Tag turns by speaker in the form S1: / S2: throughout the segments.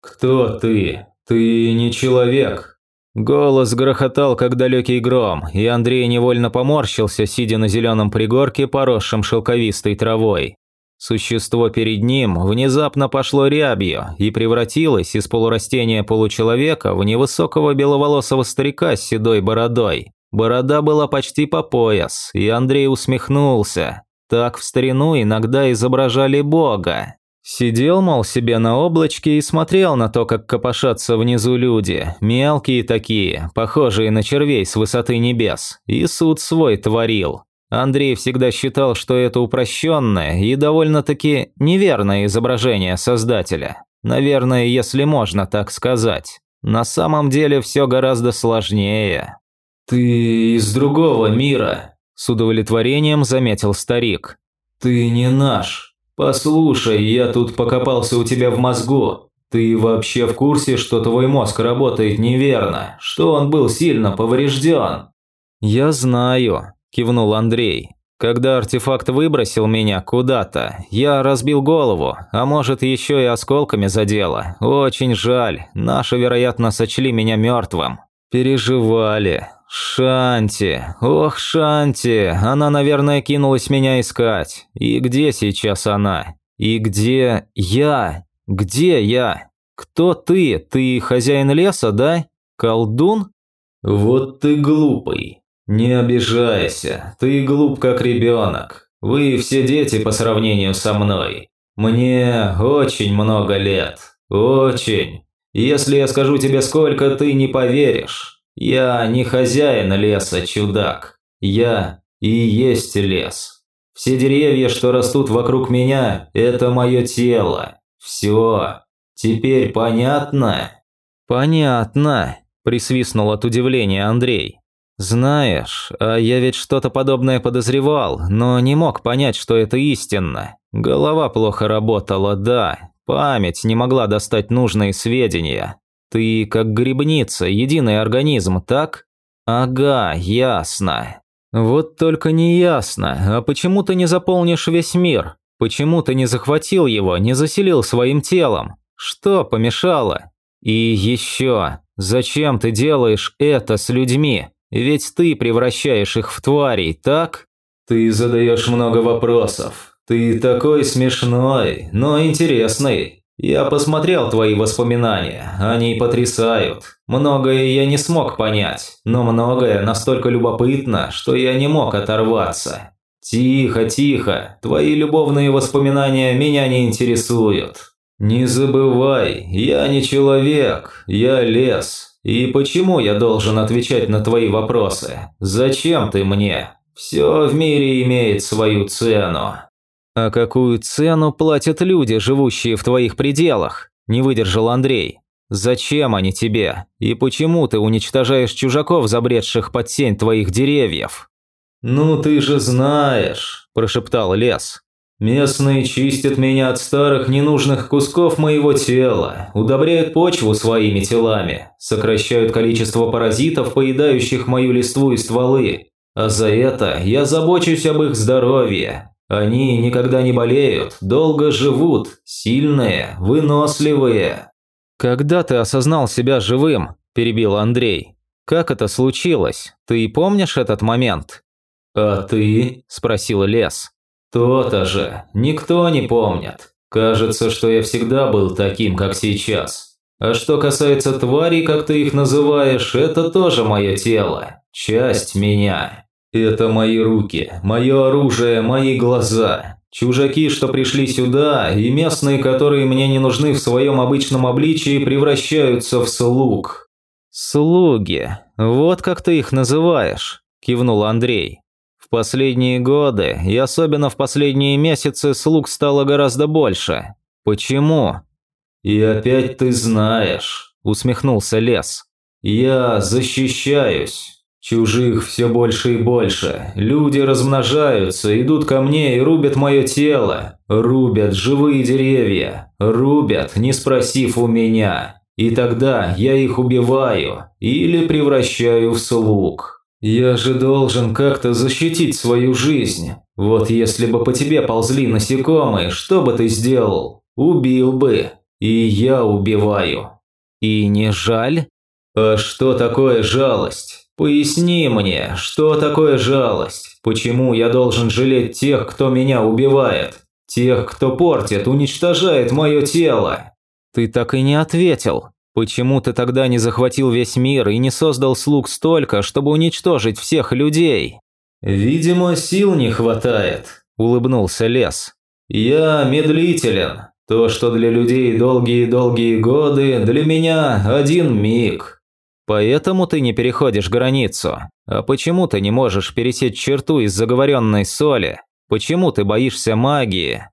S1: «Кто ты? Ты не человек!» Голос грохотал, как далекий гром, и Андрей невольно поморщился, сидя на зеленом пригорке, поросшем шелковистой травой. Существо перед ним внезапно пошло рябью и превратилось из полурастения получеловека в невысокого беловолосого старика с седой бородой. Борода была почти по пояс, и Андрей усмехнулся. Так в старину иногда изображали бога. Сидел, мол, себе на облачке и смотрел на то, как копошатся внизу люди, мелкие такие, похожие на червей с высоты небес, и суд свой творил. Андрей всегда считал, что это упрощенное и довольно-таки неверное изображение Создателя. Наверное, если можно так сказать. На самом деле все гораздо сложнее. «Ты из другого мира», – с удовлетворением заметил старик. «Ты не наш. Послушай, я тут покопался у тебя в мозгу. Ты вообще в курсе, что твой мозг работает неверно, что он был сильно поврежден?» «Я знаю», – кивнул Андрей. «Когда артефакт выбросил меня куда-то, я разбил голову, а может еще и осколками задело. Очень жаль, наши, вероятно, сочли меня мертвым. Переживали. Шанти, ох, Шанти, она, наверное, кинулась меня искать. И где сейчас она? И где я? Где я? Кто ты? Ты хозяин леса, да? Колдун? Вот ты глупый. Не обижайся, ты глуп как ребенок. Вы все дети по сравнению со мной. Мне очень много лет. Очень. Если я скажу тебе сколько, ты не поверишь. Я не хозяин леса, чудак. Я и есть лес. Все деревья, что растут вокруг меня, это мое тело. Все. Теперь понятно? Понятно, присвистнул от удивления Андрей. Знаешь, а я ведь что-то подобное подозревал, но не мог понять, что это истинно. Голова плохо работала, да. Память не могла достать нужные сведения. Ты как грибница, единый организм, так? Ага, ясно. Вот только не ясно, а почему ты не заполнишь весь мир? Почему ты не захватил его, не заселил своим телом? Что помешало? И еще, зачем ты делаешь это с людьми? Ведь ты превращаешь их в тварей, так? Ты задаешь много вопросов. Ты такой смешной, но интересный. Я посмотрел твои воспоминания, они потрясают. Многое я не смог понять, но многое настолько любопытно, что я не мог оторваться. Тихо, тихо, твои любовные воспоминания меня не интересуют. Не забывай, я не человек, я лес. И почему я должен отвечать на твои вопросы? Зачем ты мне? Все в мире имеет свою цену. «А какую цену платят люди, живущие в твоих пределах?» – не выдержал Андрей. «Зачем они тебе? И почему ты уничтожаешь чужаков, забредших под сень твоих деревьев?» «Ну ты же знаешь», – прошептал лес. «Местные чистят меня от старых ненужных кусков моего тела, удобряют почву своими телами, сокращают количество паразитов, поедающих мою листву и стволы. А за это я забочусь об их здоровье, они никогда не болеют, долго живут, сильные, выносливые. Когда ты осознал себя живым, перебил Андрей. Как это случилось? Ты помнишь этот момент? А ты? спросил Лес. То-то же, никто не помнит. Кажется, что я всегда был таким, как сейчас. А что касается тварей, как ты их называешь, это тоже мое тело, часть меня. Это мои руки, мое оружие, мои глаза. Чужаки, что пришли сюда, и местные, которые мне не нужны в своем обычном обличии, превращаются в слуг. «Слуги, вот как ты их называешь», – кивнул Андрей. «В последние годы, и особенно в последние месяцы, слуг стало гораздо больше. Почему?» «И опять ты знаешь», – усмехнулся Лес. «Я защищаюсь». Чужих все больше и больше. Люди размножаются, идут ко мне и рубят мое тело. Рубят живые деревья. Рубят, не спросив у меня. И тогда я их убиваю или превращаю в слуг. Я же должен как-то защитить свою жизнь. Вот если бы по тебе ползли насекомые, что бы ты сделал? Убил бы. И я убиваю. И не жаль? А что такое жалость? Поясни мне, что такое жалость? Почему я должен жалеть тех, кто меня убивает? Тех, кто портит, уничтожает мое тело? Ты так и не ответил. Почему ты тогда не захватил весь мир и не создал слуг столько, чтобы уничтожить всех людей? Видимо, сил не хватает, улыбнулся Лес. Я медлителен. То, что для людей долгие-долгие годы, для меня один миг. Поэтому ты не переходишь границу. А почему ты не можешь пересечь черту из заговоренной соли? Почему ты боишься магии?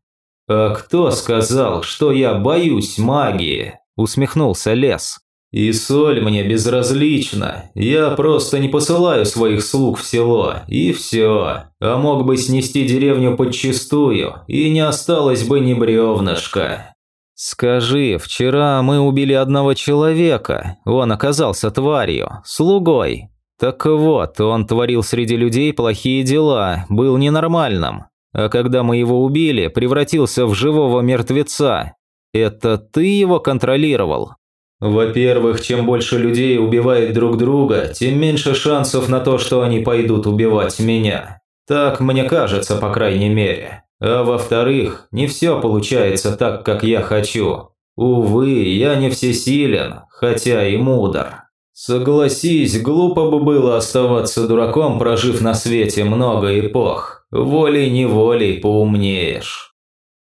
S1: А кто сказал, что я боюсь магии? Усмехнулся Лес. И соль мне безразлична. Я просто не посылаю своих слуг в село, и все. А мог бы снести деревню подчистую, и не осталось бы ни бревнышка. «Скажи, вчера мы убили одного человека, он оказался тварью, слугой. Так вот, он творил среди людей плохие дела, был ненормальным. А когда мы его убили, превратился в живого мертвеца. Это ты его контролировал?» «Во-первых, чем больше людей убивает друг друга, тем меньше шансов на то, что они пойдут убивать меня. Так мне кажется, по крайней мере. А во-вторых, не все получается так, как я хочу. Увы, я не всесилен, хотя и мудр. Согласись, глупо бы было оставаться дураком, прожив на свете много эпох. Волей-неволей поумнеешь.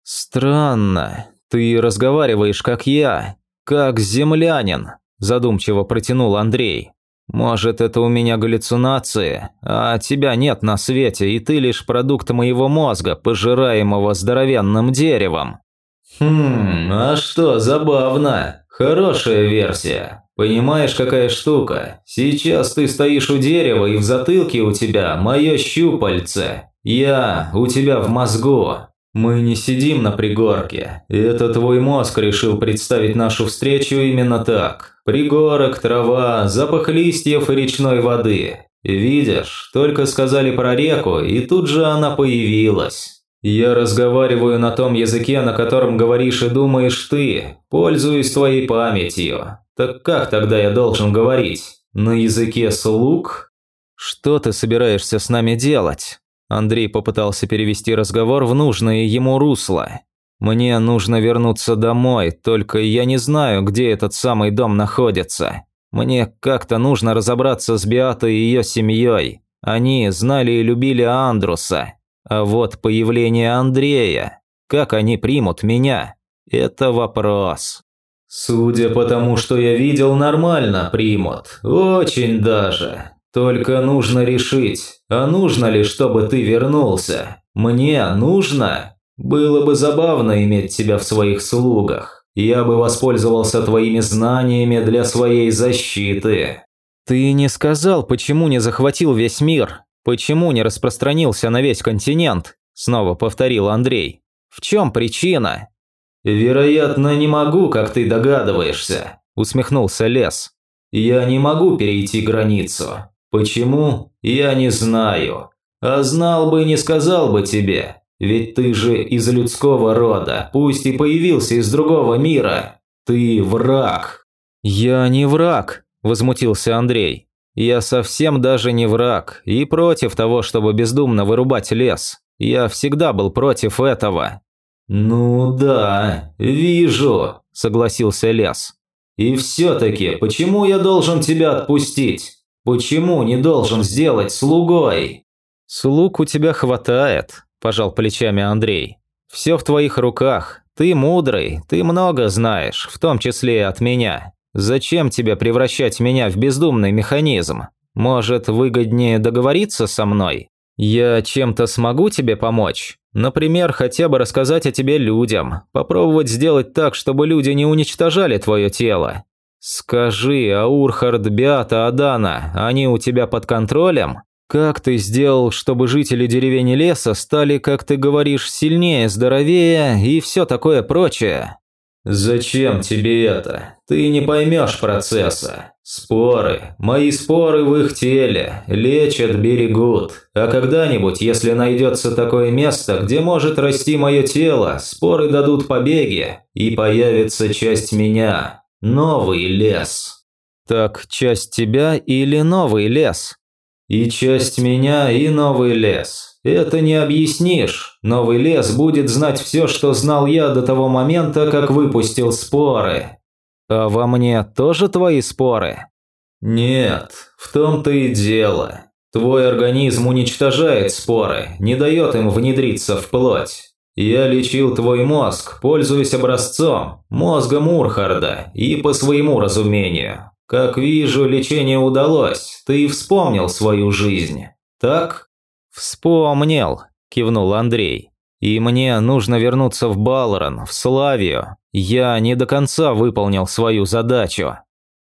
S1: Странно. Ты разговариваешь, как я, как землянин, задумчиво протянул Андрей. Может, это у меня галлюцинации, а тебя нет на свете, и ты лишь продукт моего мозга, пожираемого здоровенным деревом. Хм, а что, забавно. Хорошая версия. Понимаешь, какая штука? Сейчас ты стоишь у дерева, и в затылке у тебя мое щупальце. Я у тебя в мозгу. Мы не сидим на пригорке. Это твой мозг решил представить нашу встречу именно так. Пригорок, трава, запах листьев и речной воды. Видишь, только сказали про реку, и тут же она появилась. Я разговариваю на том языке, на котором говоришь и думаешь ты, пользуюсь твоей памятью. Так как тогда я должен говорить? На языке слуг? Что ты собираешься с нами делать? Андрей попытался перевести разговор в нужное ему русло. «Мне нужно вернуться домой, только я не знаю, где этот самый дом находится. Мне как-то нужно разобраться с Беатой и ее семьей. Они знали и любили Андруса. А вот появление Андрея, как они примут меня, это вопрос». «Судя по тому, что я видел, нормально примут. Очень даже. Только нужно решить, а нужно ли, чтобы ты вернулся? Мне нужно? Было бы забавно иметь тебя в своих слугах. Я бы воспользовался твоими знаниями для своей защиты. Ты не сказал, почему не захватил весь мир? Почему не распространился на весь континент? Снова повторил Андрей. В чем причина? Вероятно, не могу, как ты догадываешься, усмехнулся Лес. Я не могу перейти границу. Почему? Я не знаю. А знал бы, не сказал бы тебе. Ведь ты же из людского рода, пусть и появился из другого мира. Ты враг. Я не враг, возмутился Андрей. Я совсем даже не враг и против того, чтобы бездумно вырубать лес. Я всегда был против этого. Ну да, вижу, согласился лес. И все-таки, почему я должен тебя отпустить? Почему не должен сделать слугой? Слуг у тебя хватает, пожал плечами Андрей. Все в твоих руках. Ты мудрый, ты много знаешь, в том числе и от меня. Зачем тебе превращать меня в бездумный механизм? Может, выгоднее договориться со мной? Я чем-то смогу тебе помочь? Например, хотя бы рассказать о тебе людям, попробовать сделать так, чтобы люди не уничтожали твое тело. «Скажи, Аурхард, Биата, Адана, они у тебя под контролем? Как ты сделал, чтобы жители деревень леса стали, как ты говоришь, сильнее, здоровее и все такое прочее?» «Зачем тебе это? Ты не поймешь процесса. Споры, мои споры в их теле, лечат, берегут. А когда-нибудь, если найдется такое место, где может расти мое тело, споры дадут побеги, и появится часть меня. Новый лес». «Так часть тебя или новый лес?» «И часть меня, и новый лес. Это не объяснишь. Новый лес будет знать все, что знал я до того момента, как выпустил споры. А во мне тоже твои споры? Нет, в том-то и дело. Твой организм уничтожает споры, не дает им внедриться в плоть. Я лечил твой мозг, пользуясь образцом, мозгом Урхарда, и по своему разумению. Как вижу, лечение удалось, ты вспомнил свою жизнь. Так? «Вспомнил», – кивнул Андрей. «И мне нужно вернуться в Балрон, в Славию. Я не до конца выполнил свою задачу».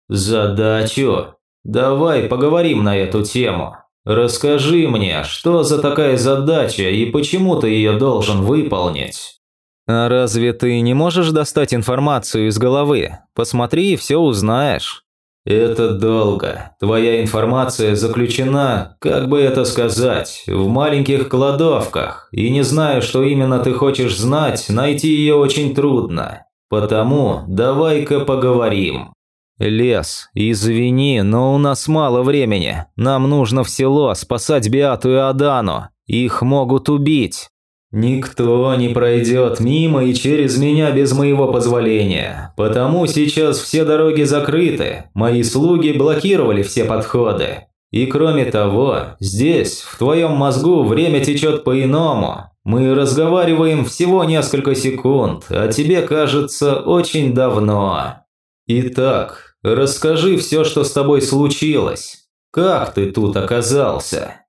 S1: «Задачу? Давай поговорим на эту тему. Расскажи мне, что за такая задача и почему ты ее должен выполнить?» «А разве ты не можешь достать информацию из головы? Посмотри и все узнаешь». «Это долго. Твоя информация заключена, как бы это сказать, в маленьких кладовках, и не знаю, что именно ты хочешь знать, найти ее очень трудно. Потому давай-ка поговорим». «Лес, извини, но у нас мало времени. Нам нужно в село спасать Биату и Адану. Их могут убить». «Никто не пройдет мимо и через меня без моего позволения, потому сейчас все дороги закрыты, мои слуги блокировали все подходы. И кроме того, здесь, в твоем мозгу, время течет по-иному. Мы разговариваем всего несколько секунд, а тебе кажется очень давно. Итак, расскажи все, что с тобой случилось. Как ты тут оказался?»